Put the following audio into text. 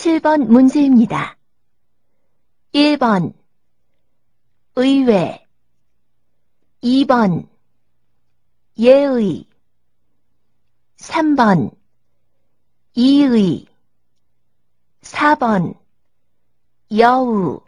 7번 문제입니다. 1번. 의외. 2번. 예의. 3번. 이의. 4번. 여우.